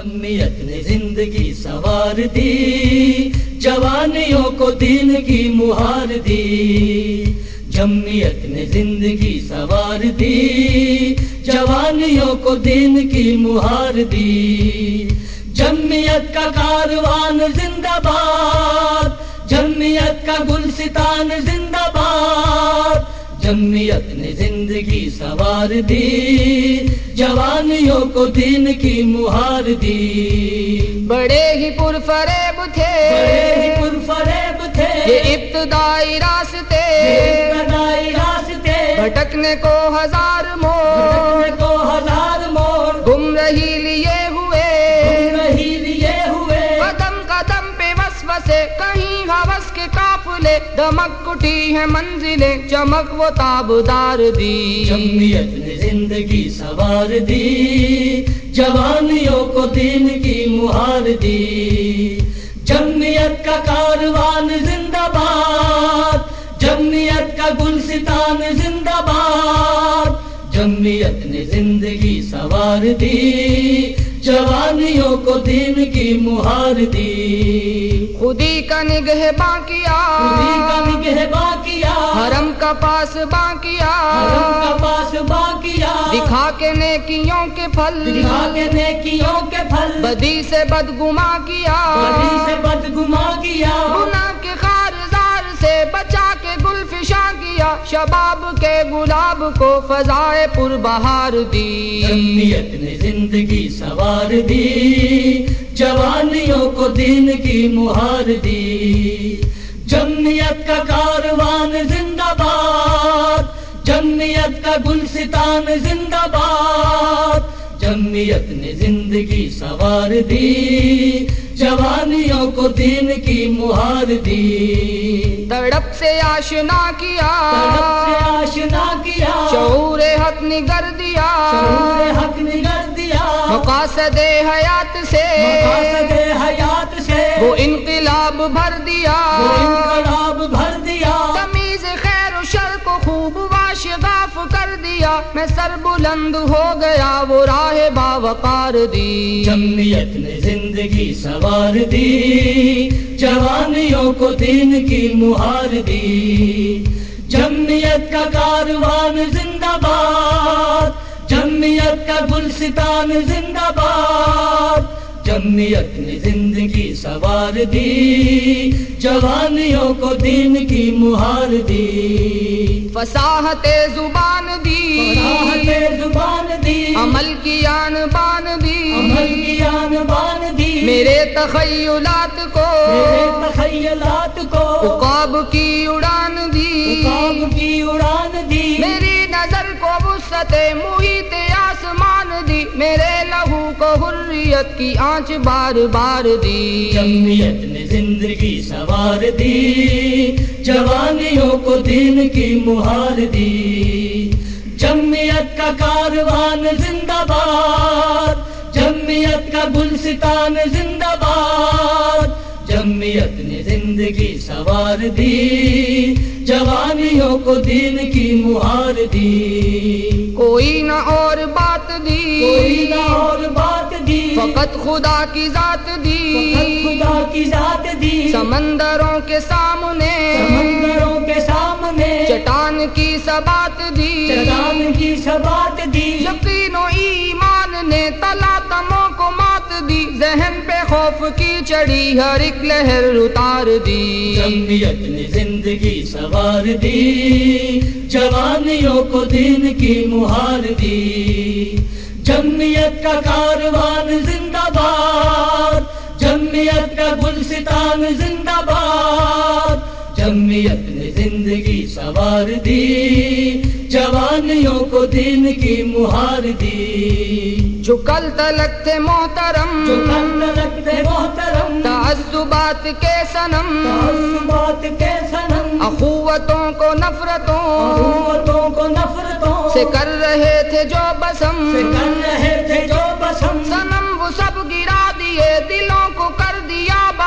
جمعیت نے زندگی سوار دی، جوانیوں کو دین کی مہار دی۔ جمعیت نے زندگی سوار دی، جوانیوں کو دین کی مہار دی۔ جمعیت کا کاروان زندہ باد، جمعیت کا گلستان زندہ باد۔ جمعیت نے زندگی سوار دی جوانیوں کو دین کی مہار دی۔ بڑے ہی پرفریب تھے۔ بڑے ہی پرفریب تھے۔ یہ ابتدائی راستے۔ ابتدائی راستے۔ بھٹکنے کو ہزار موڑ۔ بھٹکنے کو ہزار موڑ۔ گم رہی لیے قافلے دمک کٹی ہے منزلیں، چمک وہ تابدار دی۔ جمعیت نے زندگی سوار دی، جوانیوں کو دین کی مہار دی۔ جمعیت کا کاروان زندہ باد، جمعیت کا گلستان زندہ باد۔ جمعیت نے زندگی سوار دی جوانیوں کو دین کی مہار دی۔ خودی کا نگہ باقیا خودی کا نگہباں کیا حرم کا پاس باقیا حرم کا پاس باقیا دکھا کے نیکیوں کے پھل۔ دکھا کے نیکیوں کے پھل۔ بدی سے بدگما کیا۔ بدی سے بدگما کیا۔ شباب کے گلاب کو فضائے پر بہار دی۔ جمعیت نے زندگی سوار دی، جوانیوں کو دین کی مہار دی۔ جمعیت کا کاروان زندہ باد، جمعیت کا گلستان زندہ باد۔ جمعیت نے زندگی سوار دی، جوانیوں کو دین کی مہار دی۔ تڑپ سے آشنا کیا۔ تڑپ سے آشنا کیا۔ شعور حق نگر دیا۔ شعور حق نگر دیا۔ مقاصد حیات سے۔ مقاصد حیات سے۔ وہ انقلاب بھر دیا۔ وہ انقلاب بھر دیا۔ تمیز خیر و شر کو خوب واشغاف کر دیا۔ میں سر بلند ہو گیا وہ راہ سوار دی۔ جمعیت نے زندگی سوار دی۔ جوانیوں کو دین کی مہار دی۔ جمعیت کا کاروان زندہ باد۔ جمعیت کا گلستان زندہ باد۔ جمعیت نے زندگی سوار دی جوانیوں کو دین کی مہار دی۔ فصاحت زبان دی زبان دی۔ عمل کی آن بان دی۔ عمل کی آن بان دی۔ میرے تخیلات کو میرے تخیلات کو۔ عقاب کی اڑان دی۔ کام کی اڑان دی۔ میری نظر کو وسط محیط آسمان دی۔ میرے لہو کو حریت کی آنچ بار بار دی۔ جمعیت نے زندگی سوار دی، جوانیوں کو دین کی مہار دی۔ جمعیت کا کاروان زندہ باد، جمعیت کا گلستان زندہ زندگی سوار دی جوانیوں کو دین کی مہار دی۔ کوئی نہ اور بات کوئی دی نہ اور بات دی۔ فقط خدا کی ذات فقط دی خدا کی ذات دی۔ سمندروں کے سامنے سمندروں کے سامنے۔ چٹان کی سبات دی۔ چٹان کی سبات خوف کی چڑی ہر ایک لہر اتار دی۔ جمعیت نے زندگی سوار دی، جوانیوں کو دین کی مہار دی۔ جمعیت کا کاروان زندہ باد، جمعیت کا گلستان زندہ باد۔ جمعیت نے زندگی سوار دی۔ کو دین کی مہار دی۔ جو کل تلک تھے محترم جو کل تلک تھے محترم۔ تعصبات کے سنم تعصبات کے سنم اخوتوں کو نفرتوں قوتوں کو نفرتوں۔ سے کر رہے تھے جو بسم۔ سے کر رہے تھے جو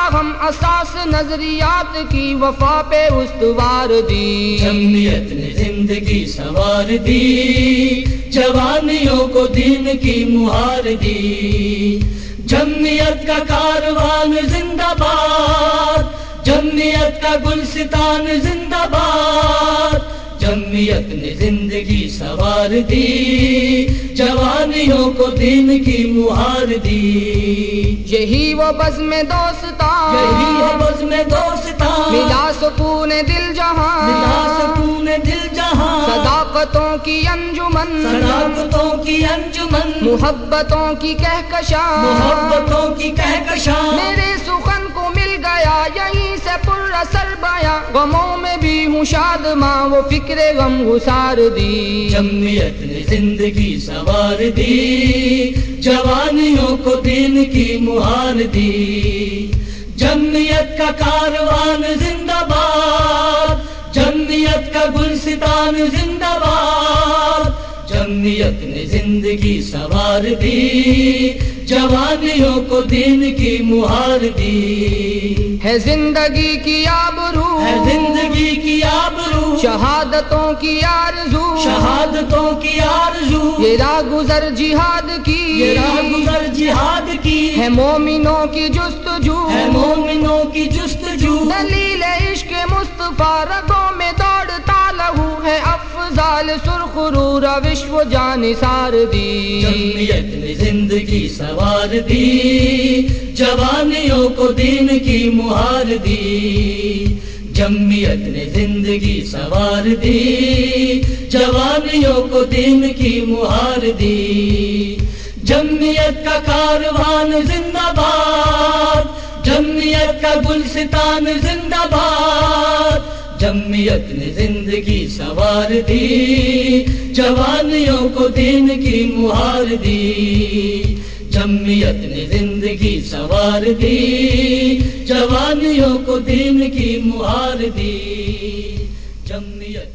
دیا باہم اساس نظریات کی وفا پہ استوار دی۔ جمعیت نے زندگی سوار دی، جوانیوں کو دین کی مہار دی۔ جمعیت کا کاروان زندہ باد، جمعیت کا گلستان زندہ باد۔ جمعیت نے زندگی سوار دی جوانیوں کو دین کی مہار دی۔ یہی وہ بز میں دوستان یہی ہے بز میں دوستان ملا سکون دل ملا جہاں سکون دل جہاں۔ صداقتوں کی انجمن صداقتوں کی انجمن۔ محبتوں کی کہکشاں۔ محبتوں کی کہکشاں۔ میرے سخن کو مل گیا یہیں سے پر اثر بایا۔ غموں میں بھی ہوں شاد ماں، وہ فکر غم گسار دی۔ جمعیت نے زندگی سوار دی، جوانیوں کو دین کی مہار دی۔ جمعیت کا کاروان زندہ باد، جمعیت کا گلستان زندہ باد۔ جمعیت نے زندگی سوار دی جوانیوں کو دین کی مہار دی۔ ہے زندگی کی آبرو ہے زندگی کی آبرو۔ شہادتوں کی آرزو شہادتوں کی آرزو۔ یہ راہ گزر جہاد کی یہ راہ گزر جہاد کی۔ ہے مومنوں کی جستجو۔ ہے مومنوں کی جستجو۔ دلیل عشق مصطفیٰ رگوں میں ہے افضال سرخ رو روش و جان سار دی۔ جمعیت نے زندگی سوار دی، جوانیوں کو دین کی مہار دی۔ جمعیت نے زندگی سوار دی، جوانیوں کو دین کی مہار دی۔ جمعیت کا کاروان زندہ باد، جمعیت کا گلستان زندہ باد۔ جمعیت نے زندگی سوار دی، جوانیوں کو دین کی مہار دی۔ جمعیت نے زندگی سوار دی، جوانیوں کو دین کی مہار دی۔ جمعیت